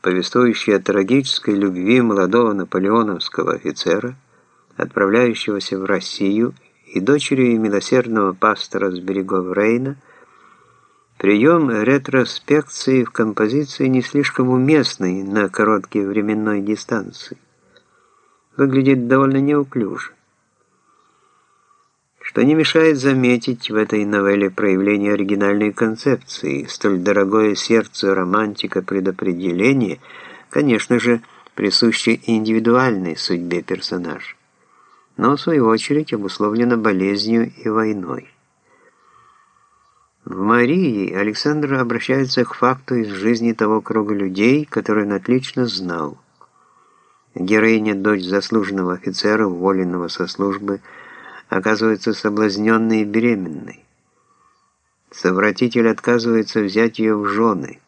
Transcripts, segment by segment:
повествующий о трагической любви молодого наполеоновского офицера, отправляющегося в Россию, и дочерью милосердного пастора с берегов Рейна, прием ретроспекции в композиции не слишком уместный на короткой временной дистанции. Выглядит довольно неуклюже что не мешает заметить в этой новелле проявление оригинальной концепции, столь дорогое сердцу романтика предопределение, конечно же, присуще индивидуальной судьбе персонажа, но в свою очередь обусловлено болезнью и войной. В Марии Александр обращается к факту из жизни того круга людей, который он отлично знал. Героиня, дочь заслуженного офицера, уволенного со службы, оказывается соблазненной и беременной. Совратитель отказывается взять ее в жены.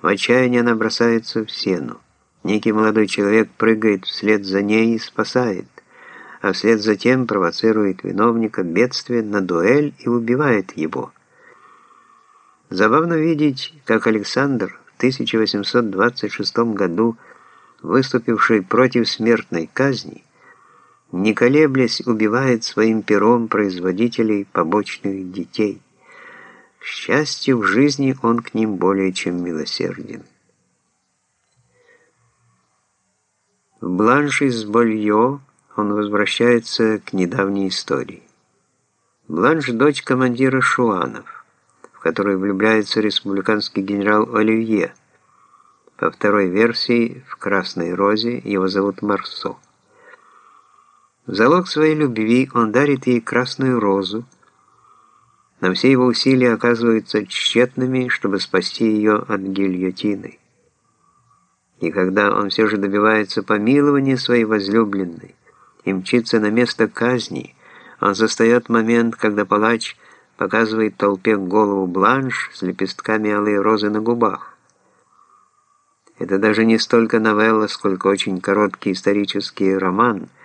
В отчаянии она бросается в сену. Некий молодой человек прыгает вслед за ней и спасает, а вслед за тем провоцирует виновника бедствия на дуэль и убивает его. Забавно видеть, как Александр в 1826 году, выступивший против смертной казни, не колеблясь, убивает своим пером производителей побочных детей. К счастью, в жизни он к ним более чем милосерден. В Бланш из Больё он возвращается к недавней истории. Бланш – дочь командира Шуанов, в которой влюбляется республиканский генерал Оливье. По второй версии, в «Красной розе» его зовут Марсо. В залог своей любви он дарит ей красную розу, но все его усилия оказываются тщетными, чтобы спасти ее от гильотины. И когда он все же добивается помилования своей возлюбленной и мчится на место казни, он застает момент, когда палач показывает толпе голову бланш с лепестками алой розы на губах. Это даже не столько новелла, сколько очень короткий исторический роман –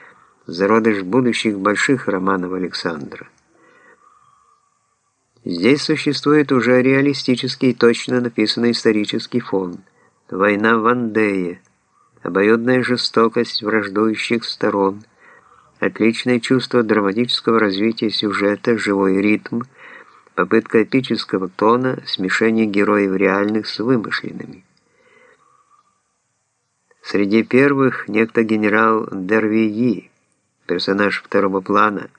зародыш будущих больших романов Александра. Здесь существует уже реалистический точно написанный исторический фон. Война в Андее, обоюдная жестокость враждующих сторон, отличное чувство драматического развития сюжета, живой ритм, попытка эпического тона, смешение героев реальных с вымышленными. Среди первых некто генерал Дервии, персонаж второго плана,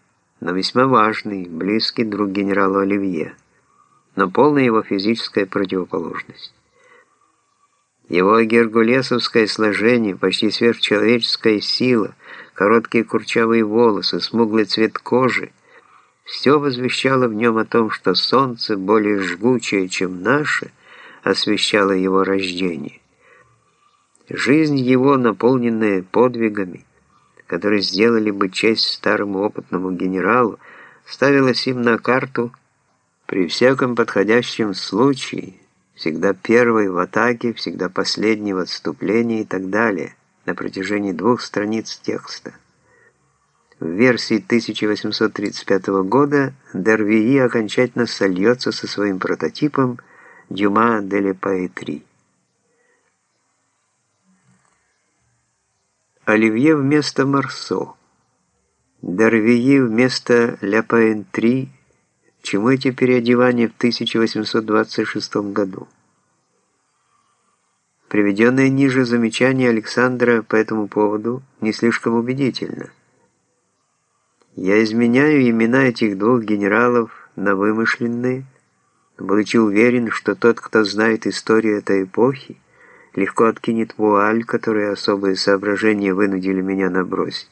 но весьма важный, близкий друг генерала Оливье, но полная его физическая противоположность. Его гергулесовское сложение, почти сверхчеловеческая сила, короткие курчавые волосы, смуглый цвет кожи – все возвещало в нем о том, что солнце, более жгучее, чем наше, освещало его рождение. Жизнь его, наполненная подвигами, которые сделали бы честь старому опытному генералу, ставилась им на карту при всяком подходящем случае, всегда первый в атаке, всегда последний в отступлении и так далее, на протяжении двух страниц текста. В версии 1835 года Дервии окончательно сольется со своим прототипом Дюма де ле Оливье вместо Марсо, Дарвии вместо Ля Паэн-3, чему эти переодевания в 1826 году. Приведенное ниже замечание Александра по этому поводу не слишком убедительно. Я изменяю имена этих двух генералов на вымышленные, будучи уверен, что тот, кто знает историю этой эпохи, легко откинет вуаль, которую особые соображения вынудили меня набросить.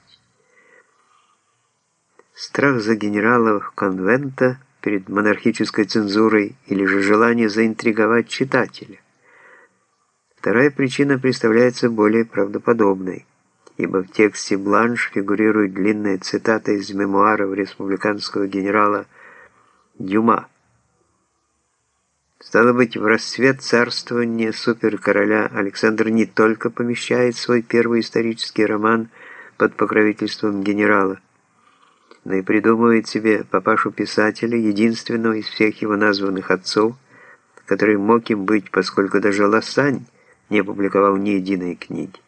Страх за генералов конвента перед монархической цензурой или же желание заинтриговать читателя. Вторая причина представляется более правдоподобной, ибо в тексте Бланш фигурирует длинная цитата из мемуаров республиканского генерала Дюма. Стало быть, в расцвет царствования суперкороля Александр не только помещает свой первый исторический роман под покровительством генерала, но и придумывает себе папашу-писателя, единственного из всех его названных отцов, который мог им быть, поскольку даже Лосань не опубликовал ни единой книги.